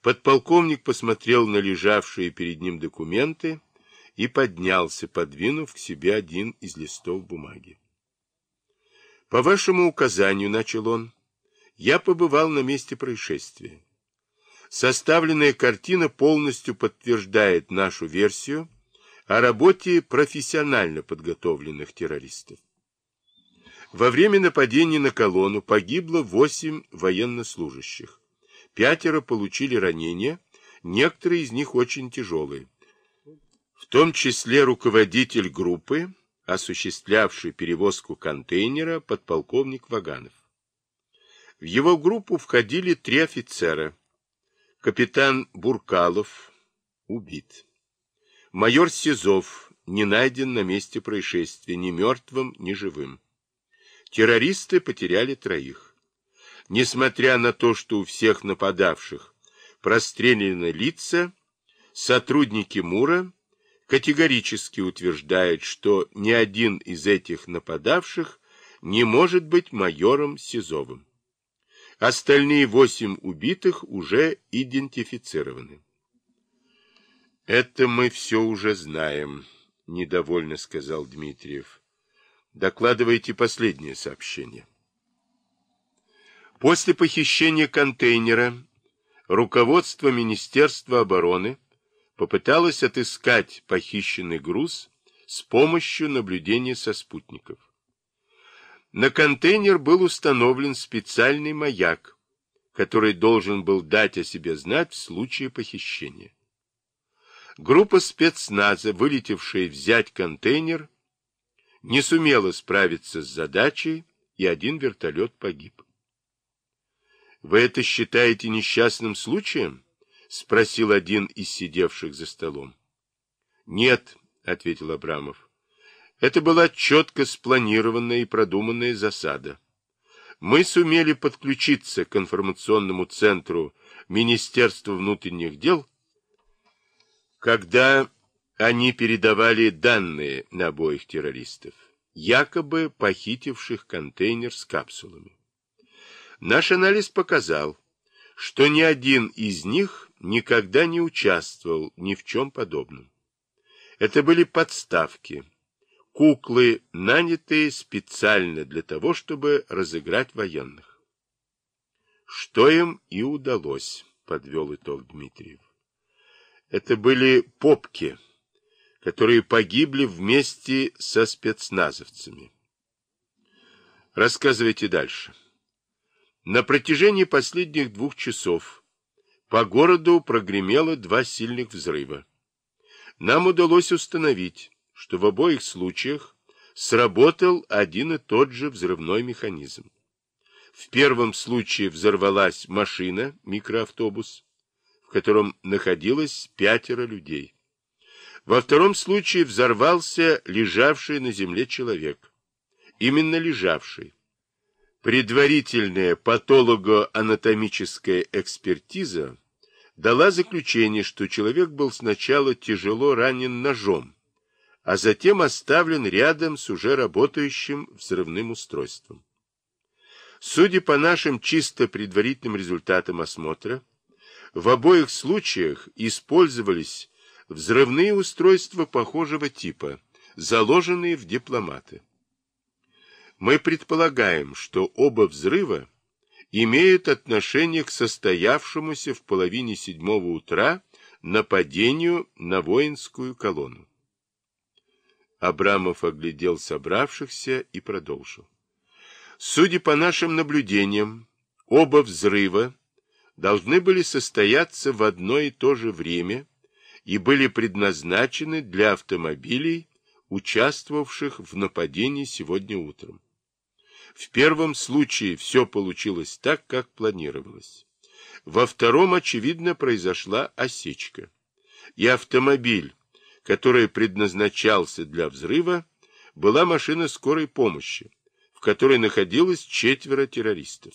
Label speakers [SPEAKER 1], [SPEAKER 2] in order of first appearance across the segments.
[SPEAKER 1] Подполковник посмотрел на лежавшие перед ним документы и поднялся, подвинув к себе один из листов бумаги. По вашему указанию, начал он, я побывал на месте происшествия. Составленная картина полностью подтверждает нашу версию о работе профессионально подготовленных террористов. Во время нападения на колонну погибло восемь военнослужащих. Пятеро получили ранения, некоторые из них очень тяжелые. В том числе руководитель группы, осуществлявший перевозку контейнера, подполковник Ваганов. В его группу входили три офицера. Капитан Буркалов убит. Майор Сизов не найден на месте происшествия ни мертвым, ни живым. Террористы потеряли троих. Несмотря на то, что у всех нападавших прострелены лица, сотрудники МУРа категорически утверждают, что ни один из этих нападавших не может быть майором Сизовым. Остальные восемь убитых уже идентифицированы. «Это мы все уже знаем», — недовольно сказал Дмитриев. «Докладывайте последнее сообщение». После похищения контейнера руководство Министерства обороны попыталось отыскать похищенный груз с помощью наблюдения со спутников. На контейнер был установлен специальный маяк, который должен был дать о себе знать в случае похищения. Группа спецназа, вылетевшая взять контейнер, не сумела справиться с задачей, и один вертолет погиб. Вы это считаете несчастным случаем? Спросил один из сидевших за столом. Нет, ответил Абрамов. Это была четко спланированная и продуманная засада. Мы сумели подключиться к информационному центру Министерства внутренних дел, когда они передавали данные на обоих террористов, якобы похитивших контейнер с капсулами. Наш анализ показал, что ни один из них никогда не участвовал ни в чем подобном. Это были подставки, куклы, нанятые специально для того, чтобы разыграть военных. Что им и удалось, подвел итог Дмитриев. Это были попки, которые погибли вместе со спецназовцами. Рассказывайте дальше. На протяжении последних двух часов по городу прогремело два сильных взрыва. Нам удалось установить, что в обоих случаях сработал один и тот же взрывной механизм. В первом случае взорвалась машина, микроавтобус, в котором находилось пятеро людей. Во втором случае взорвался лежавший на земле человек. Именно лежавший Предварительная патологоанатомическая экспертиза дала заключение, что человек был сначала тяжело ранен ножом, а затем оставлен рядом с уже работающим взрывным устройством. Судя по нашим чисто предварительным результатам осмотра, в обоих случаях использовались взрывные устройства похожего типа, заложенные в дипломаты. Мы предполагаем, что оба взрыва имеют отношение к состоявшемуся в половине седьмого утра нападению на воинскую колонну. Абрамов оглядел собравшихся и продолжил. Судя по нашим наблюдениям, оба взрыва должны были состояться в одно и то же время и были предназначены для автомобилей, участвовавших в нападении сегодня утром. В первом случае все получилось так, как планировалось. Во втором, очевидно, произошла осечка. И автомобиль, который предназначался для взрыва, была машина скорой помощи, в которой находилось четверо террористов.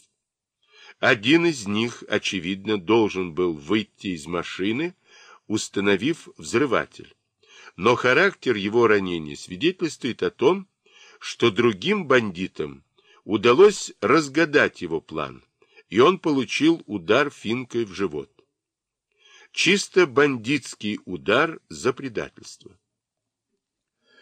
[SPEAKER 1] Один из них, очевидно, должен был выйти из машины, установив взрыватель. Но характер его ранения свидетельствует о том, что другим бандитам удалось разгадать его план, и он получил удар финкой в живот. Чисто бандитский удар за предательство.